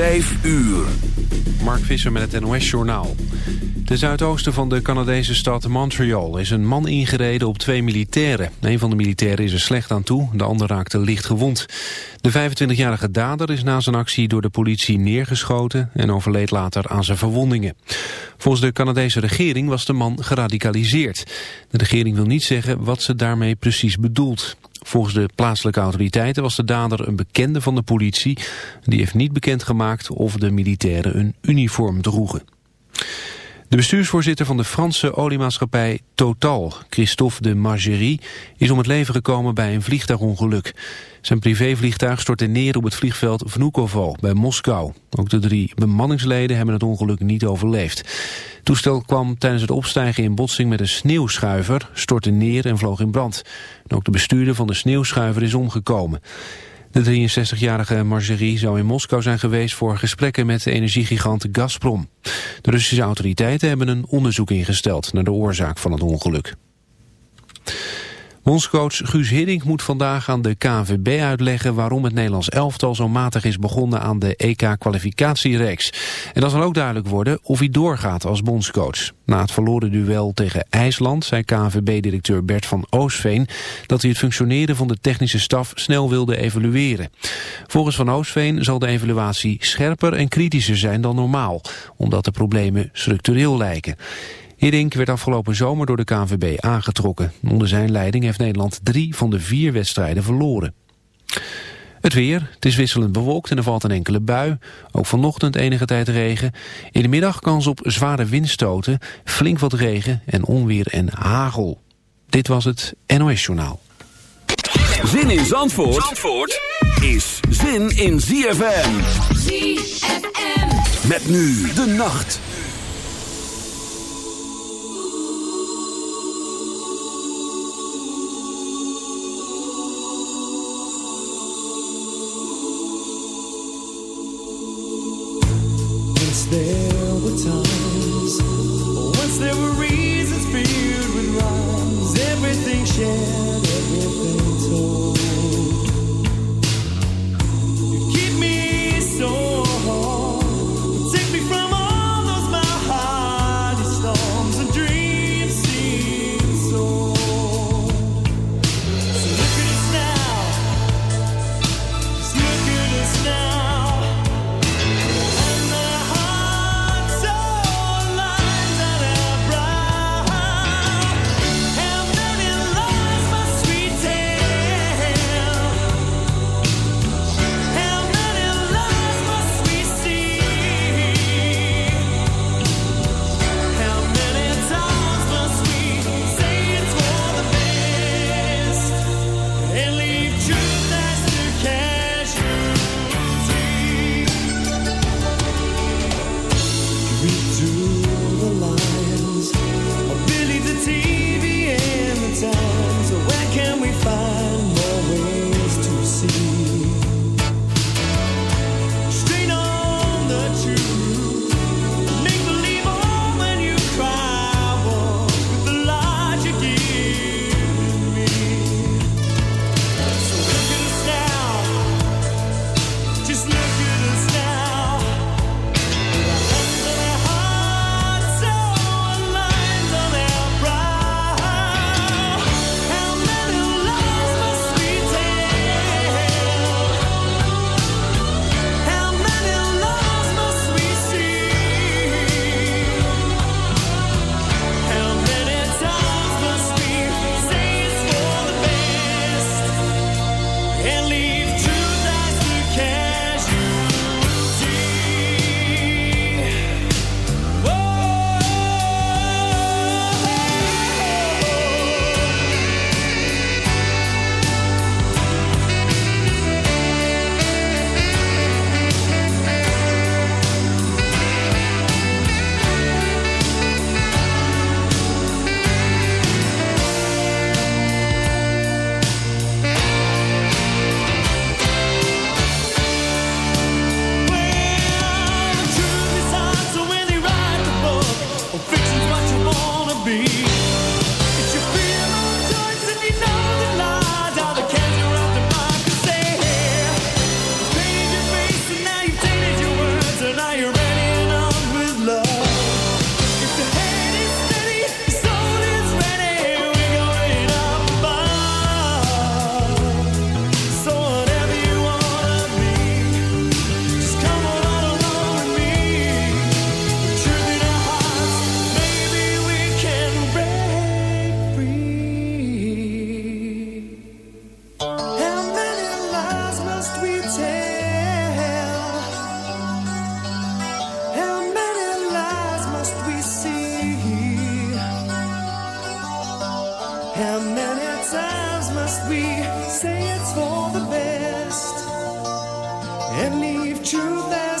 5 uur. Mark Visser met het NOS-journaal. Ten zuidoosten van de Canadese stad Montreal is een man ingereden op twee militairen. Een van de militairen is er slecht aan toe, de ander raakte licht gewond. De 25-jarige dader is na zijn actie door de politie neergeschoten... en overleed later aan zijn verwondingen. Volgens de Canadese regering was de man geradicaliseerd. De regering wil niet zeggen wat ze daarmee precies bedoelt. Volgens de plaatselijke autoriteiten was de dader een bekende van de politie. Die heeft niet bekendgemaakt of de militairen een uniform droegen. De bestuursvoorzitter van de Franse oliemaatschappij Total, Christophe de Margerie, is om het leven gekomen bij een vliegtuigongeluk. Zijn privévliegtuig stortte neer op het vliegveld Vnukovo bij Moskou. Ook de drie bemanningsleden hebben het ongeluk niet overleefd. Het toestel kwam tijdens het opstijgen in botsing met een sneeuwschuiver, stortte neer en vloog in brand. ook de bestuurder van de sneeuwschuiver is omgekomen. De 63-jarige Margerie zou in Moskou zijn geweest voor gesprekken met de energiegigant Gazprom. De Russische autoriteiten hebben een onderzoek ingesteld naar de oorzaak van het ongeluk. Bondscoach Guus Hiddink moet vandaag aan de KNVB uitleggen waarom het Nederlands elftal zo matig is begonnen aan de EK-kwalificatiereeks. En dan zal ook duidelijk worden of hij doorgaat als bondscoach. Na het verloren duel tegen IJsland zei KNVB-directeur Bert van Oosveen dat hij het functioneren van de technische staf snel wilde evalueren. Volgens Van Oosveen zal de evaluatie scherper en kritischer zijn dan normaal, omdat de problemen structureel lijken. Hiddink werd afgelopen zomer door de KNVB aangetrokken. Onder zijn leiding heeft Nederland drie van de vier wedstrijden verloren. Het weer, het is wisselend bewolkt en er valt een enkele bui. Ook vanochtend enige tijd regen. In de middag kans op zware windstoten, flink wat regen en onweer en hagel. Dit was het NOS Journaal. Zin in Zandvoort, Zandvoort is zin in ZFM. ZFM. Met nu de nacht. many times must we say it's for the best and leave truth out?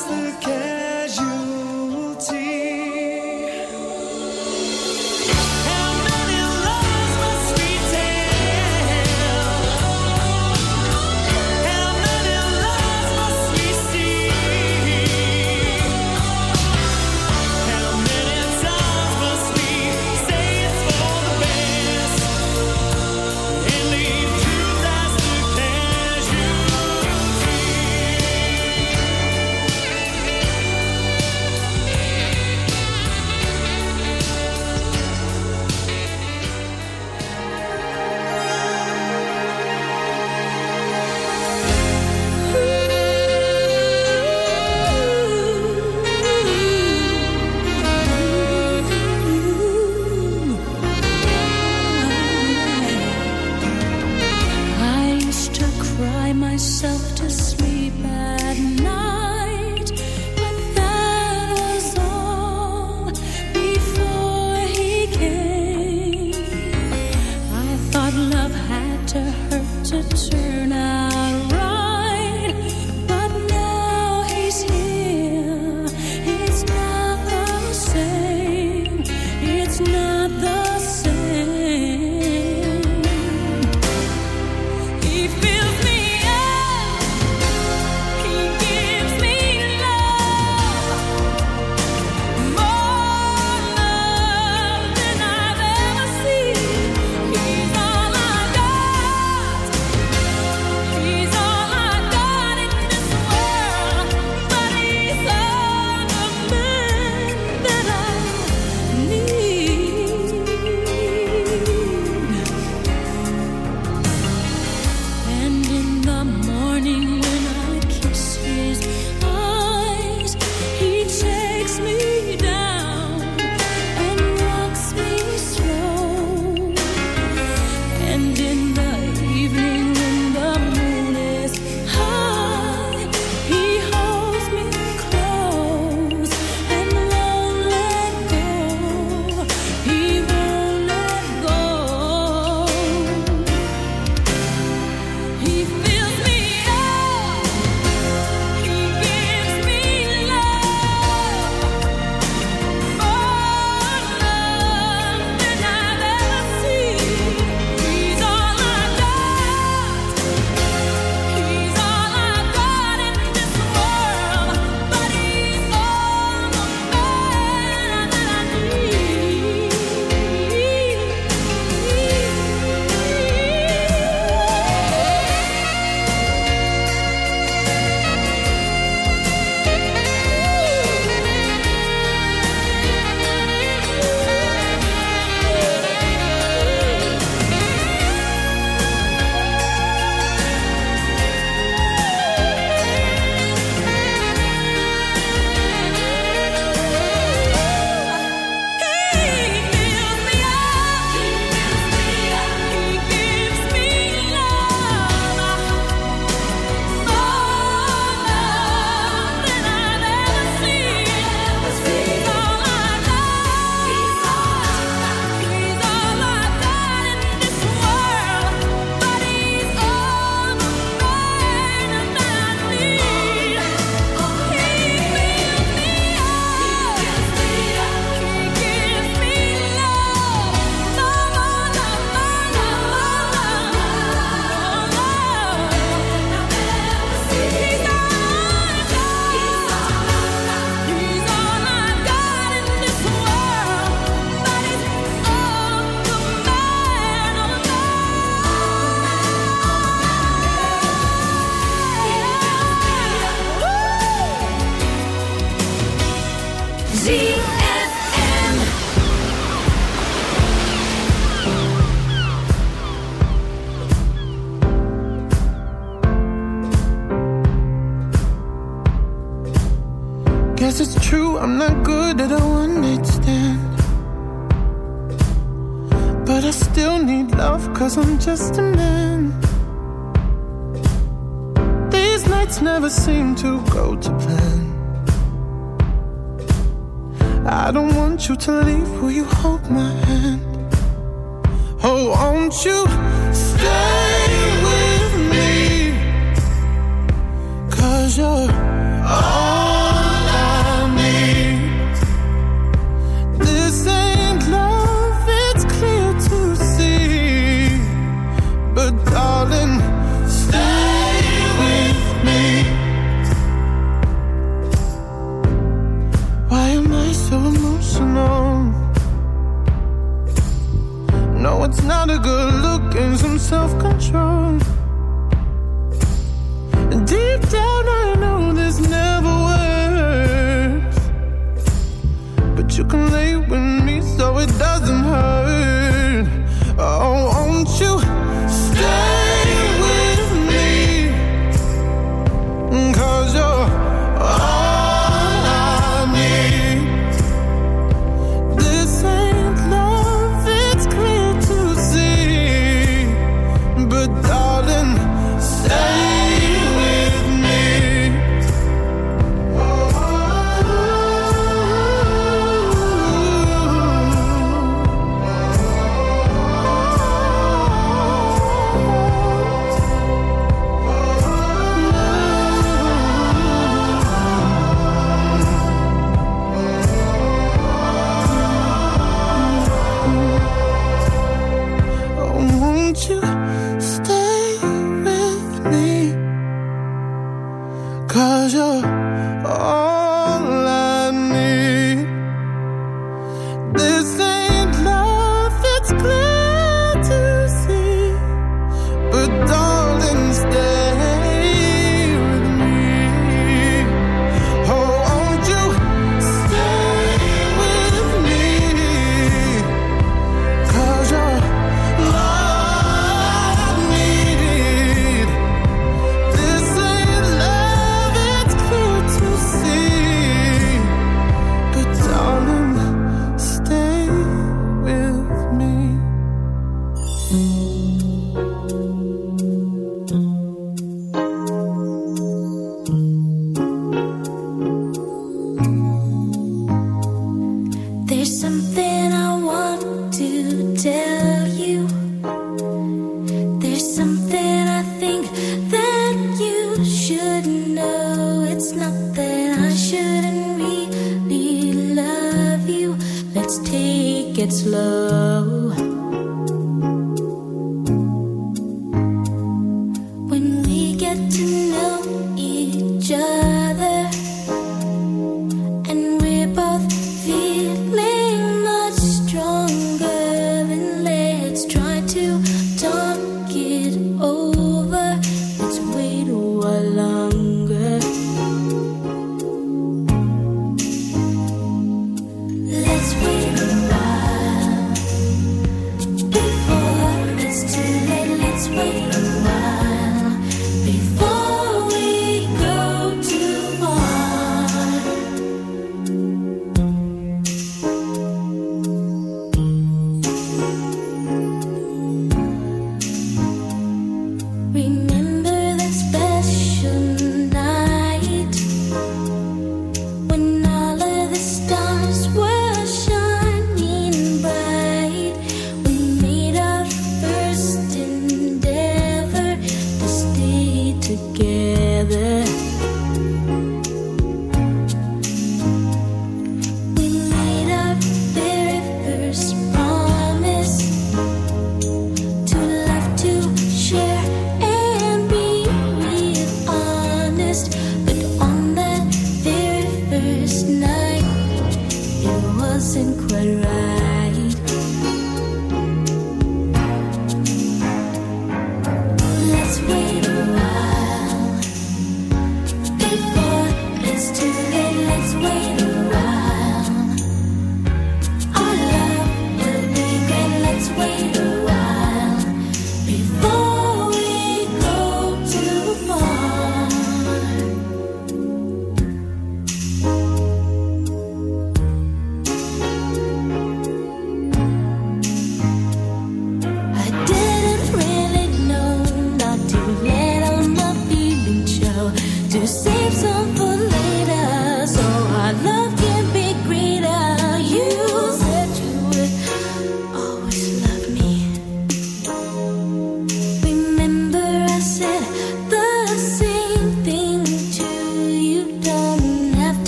There's something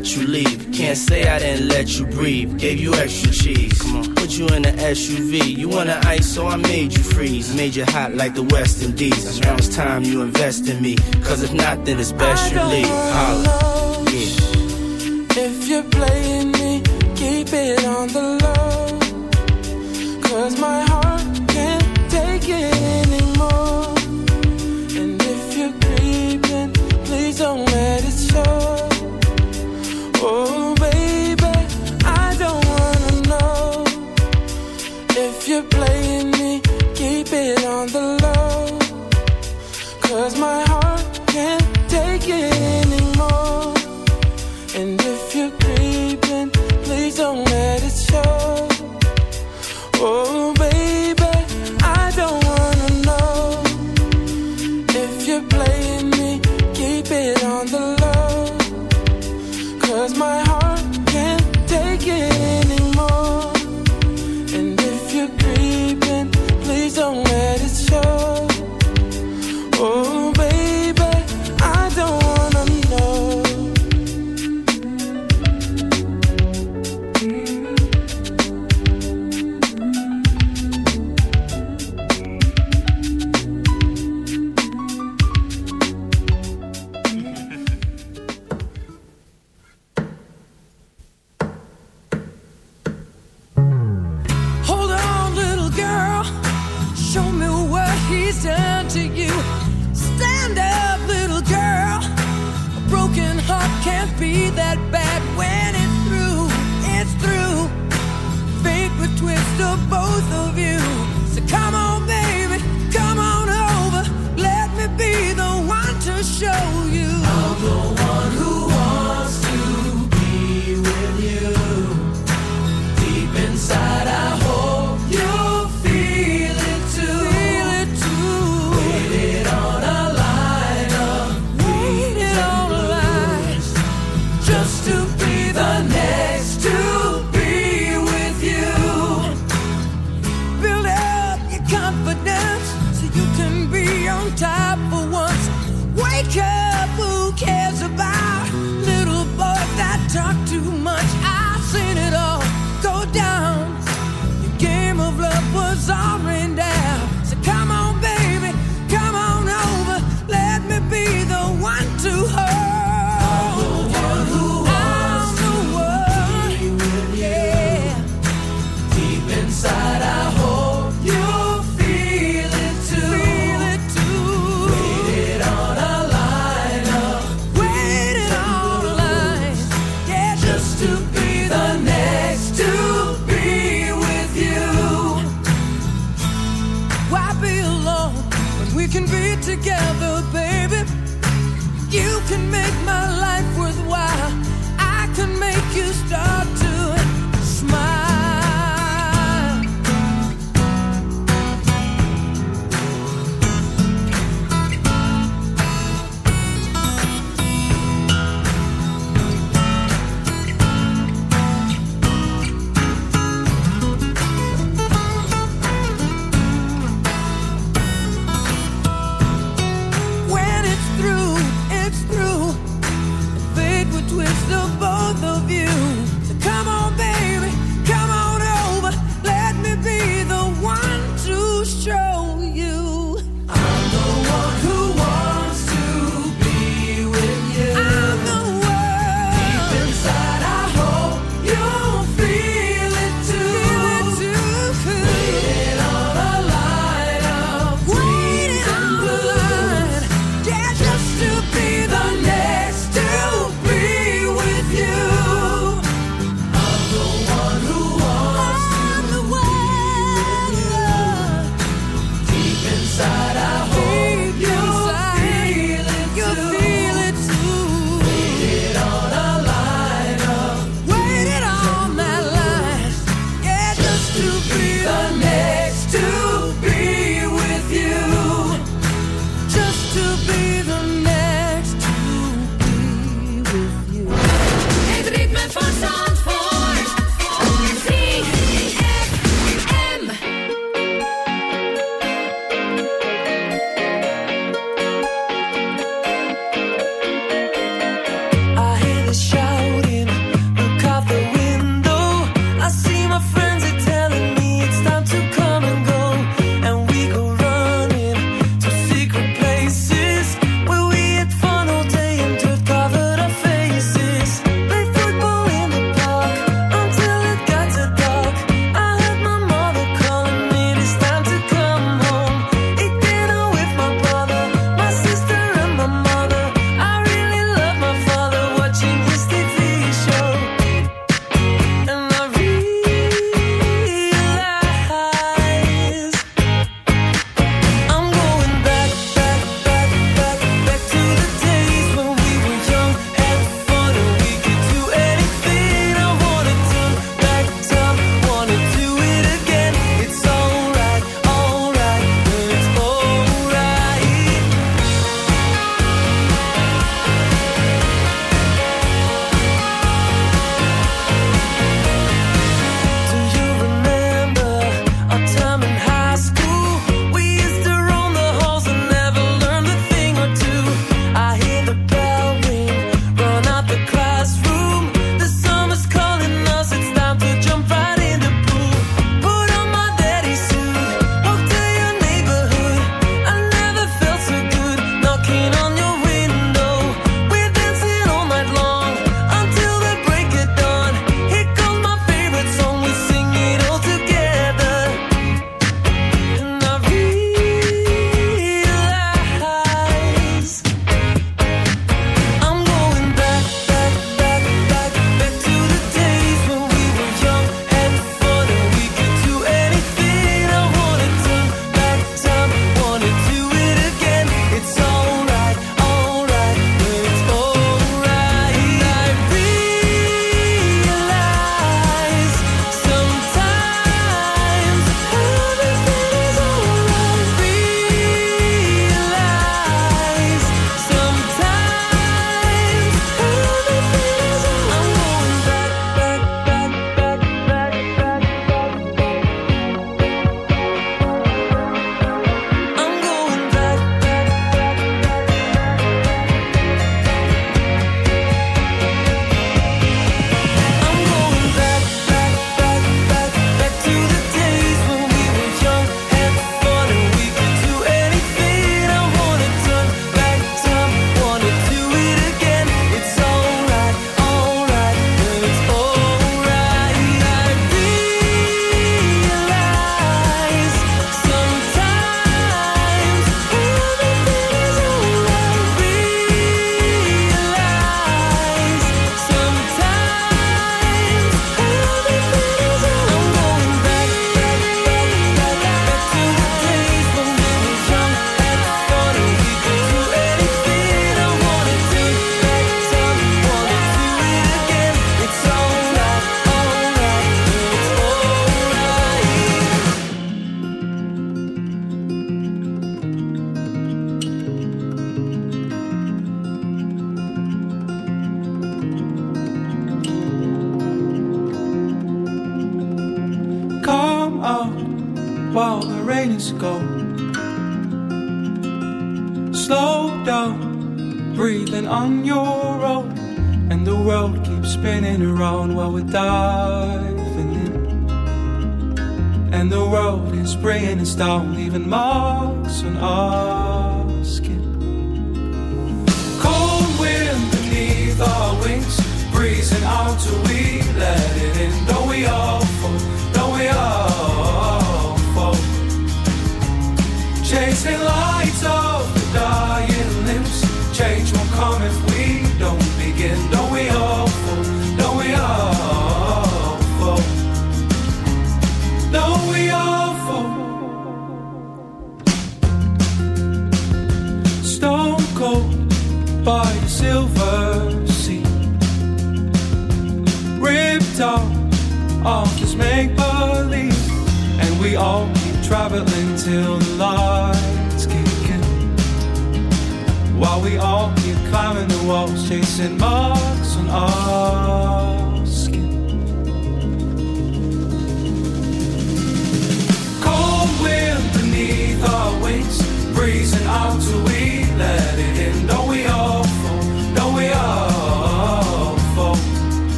let you leave. Can't say I didn't let you breathe. Gave you extra cheese. Put you in an SUV. You want an ice, so I made you freeze. Made you hot like the West Indies. Now it's time you invest in me. Cause if not, then it's best you leave. Holla. confidence so you can be on top for once. Wake up, who cares about little boy that talk too much? I've seen it all go down. Your game of love was all ran down. So come on, baby, come on over. Let me be the one to hold.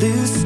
lose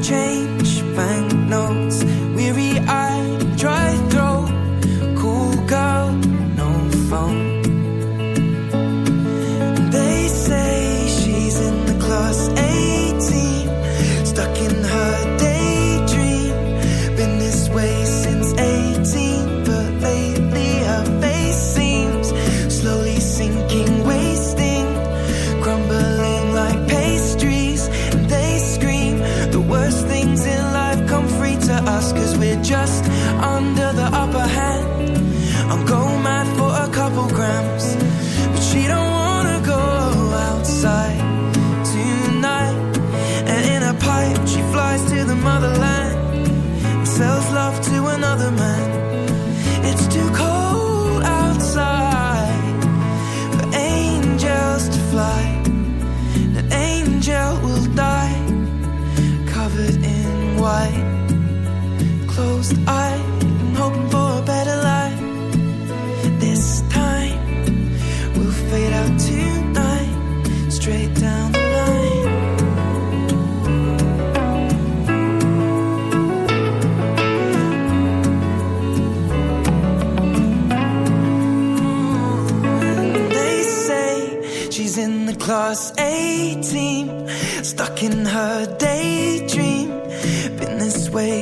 18, stuck in her daydream. Been this way